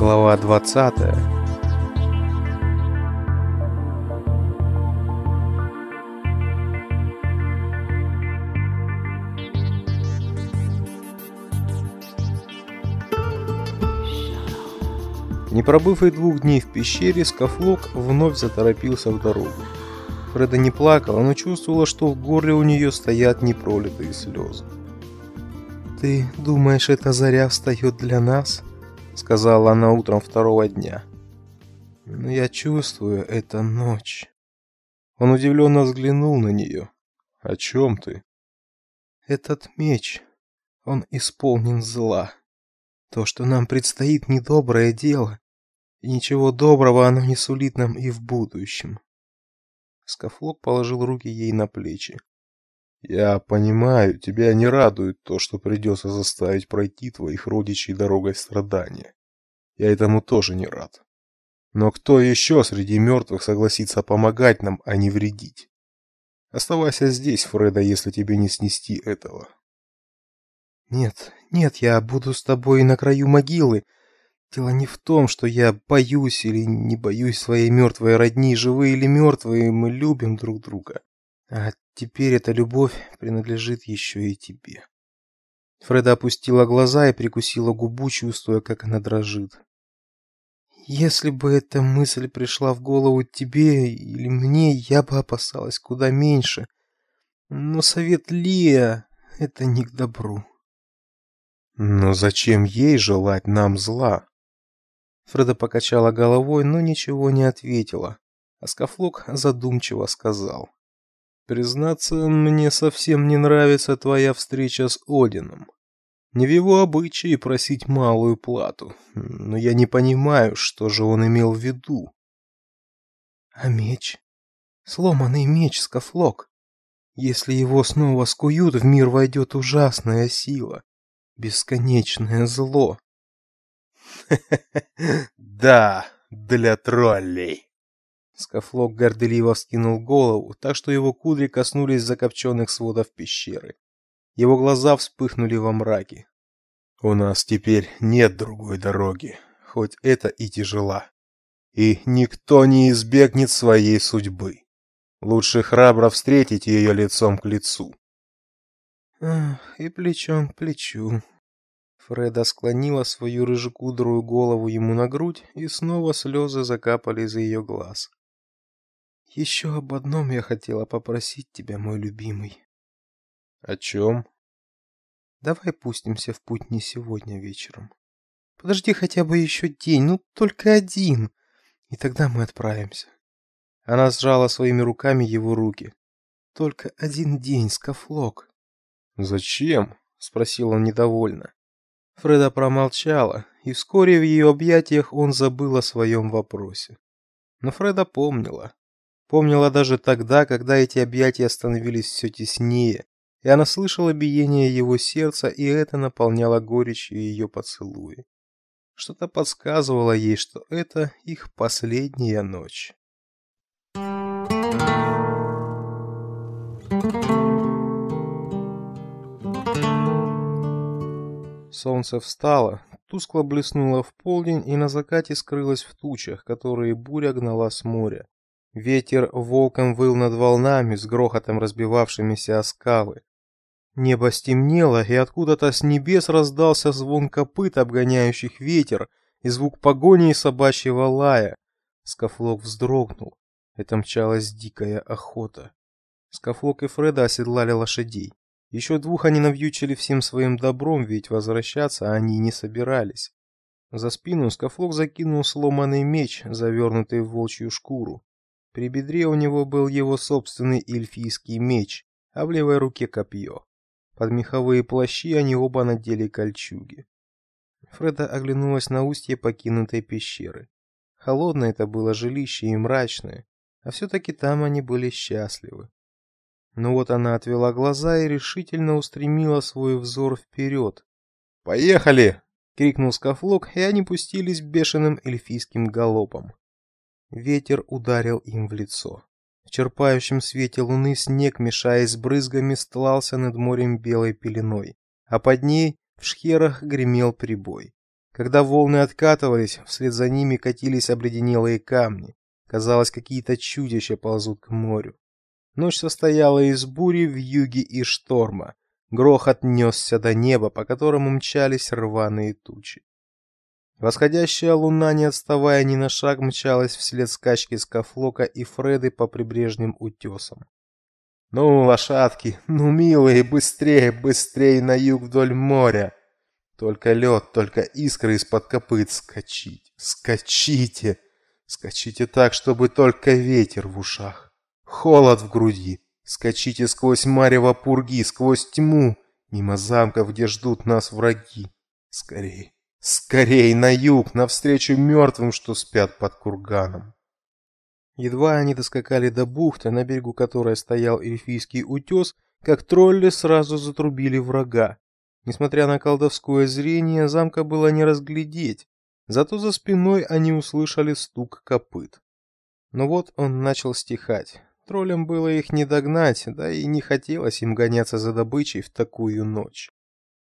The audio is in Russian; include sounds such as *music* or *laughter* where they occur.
Глава 20. Не пробыв и двух дней в пещере, Скафлок вновь заторопился в дорогу. Фреда не плакала, но чувствовала, что в горле у нее стоят непролитые слезы. «Ты думаешь, эта заря встает для нас?» — сказала она утром второго дня. «Но я чувствую, это ночь». Он удивленно взглянул на нее. «О чем ты?» «Этот меч, он исполнен зла. То, что нам предстоит недоброе дело, и ничего доброго оно не сулит нам и в будущем». Скафлок положил руки ей на плечи. Я понимаю, тебя не радует то, что придется заставить пройти твоих родичей дорогой страдания. Я этому тоже не рад. Но кто еще среди мертвых согласится помогать нам, а не вредить? Оставайся здесь, Фреда, если тебе не снести этого. Нет, нет, я буду с тобой на краю могилы. Дело не в том, что я боюсь или не боюсь своей мертвой родни, живые или мертвые, мы любим друг друга. А теперь эта любовь принадлежит еще и тебе. Фреда опустила глаза и прикусила губу, чувствуя, как она дрожит. Если бы эта мысль пришла в голову тебе или мне, я бы опасалась куда меньше. Но совет Лия — это не к добру. Но зачем ей желать нам зла? Фреда покачала головой, но ничего не ответила. А Скафлок задумчиво сказал. Признаться, мне совсем не нравится твоя встреча с Одином. Не в его обычае просить малую плату, но я не понимаю, что же он имел в виду. А меч? Сломанный меч, Скафлок. Если его снова скуют, в мир войдет ужасная сила, бесконечное зло. *laughs* Да, для троллей. Скафлок горделиво вскинул голову, так что его кудри коснулись закопченных сводов пещеры. Его глаза вспыхнули во мраке. У нас теперь нет другой дороги, хоть это и тяжела. И никто не избегнет своей судьбы. Лучше храбро встретить ее лицом к лицу. Ах, и плечом к плечу. Фреда склонила свою рыжекудрую голову ему на грудь, и снова слезы закапали из ее глаз. Еще об одном я хотела попросить тебя, мой любимый. О чем? Давай пустимся в путь не сегодня вечером. Подожди хотя бы еще день, ну только один, и тогда мы отправимся. Она сжала своими руками его руки. Только один день, Скафлок. Зачем? спросил он недовольно. Фреда промолчала, и вскоре в ее объятиях он забыл о своем вопросе. Но Фреда помнила. Помнила даже тогда, когда эти объятия становились все теснее, и она слышала биение его сердца, и это наполняло горечью ее поцелуи. Что-то подсказывало ей, что это их последняя ночь. Солнце встало, тускло блеснуло в полдень и на закате скрылось в тучах, которые буря гнала с моря. Ветер волком выл над волнами, с грохотом разбивавшимися о скалы. Небо стемнело, и откуда-то с небес раздался звон копыт, обгоняющих ветер, и звук погони и собачьего лая. Скафлок вздрогнул. Это мчалась дикая охота. Скафлок и Фреда оседлали лошадей. Еще двух они навьючили всем своим добром, ведь возвращаться они не собирались. За спину Скафлок закинул сломанный меч, завернутый в волчью шкуру. При бедре у него был его собственный эльфийский меч, а в левой руке копье. Под меховые плащи они оба надели кольчуги. Фреда оглянулась на устье покинутой пещеры. Холодное это было жилище и мрачное, а все-таки там они были счастливы. Но вот она отвела глаза и решительно устремила свой взор вперед. «Поехали!» — крикнул Скафлок, и они пустились бешеным эльфийским галопом. Ветер ударил им в лицо. В черпающем свете луны снег, мешаясь с брызгами, стлался над морем белой пеленой, а под ней в шхерах гремел прибой. Когда волны откатывались, вслед за ними катились обледенелые камни. Казалось, какие-то чудища ползут к морю. Ночь состояла из бури, вьюги и шторма. Грохот несся до неба, по которому мчались рваные тучи. Восходящая луна, не отставая ни на шаг, мчалась вслед скачки Скафлока и Фреды по прибрежным утесам. «Ну, лошадки, ну, милые, быстрее, быстрее на юг вдоль моря!» Только лед, только искры из-под копыт. Скачите, скачите, скачите так, чтобы только ветер в ушах, холод в груди. Скачите сквозь марево пурги, сквозь тьму, мимо замков, где ждут нас враги. Скорей, скорей на юг, навстречу мертвым, что спят под курганом. Едва они доскакали до бухты, на берегу которой стоял эльфийский утес, как тролли сразу затрубили врага. Несмотря на колдовское зрение, замка было не разглядеть, зато за спиной они услышали стук копыт. Но вот он начал стихать. Троллям было их не догнать, да и не хотелось им гоняться за добычей в такую ночь.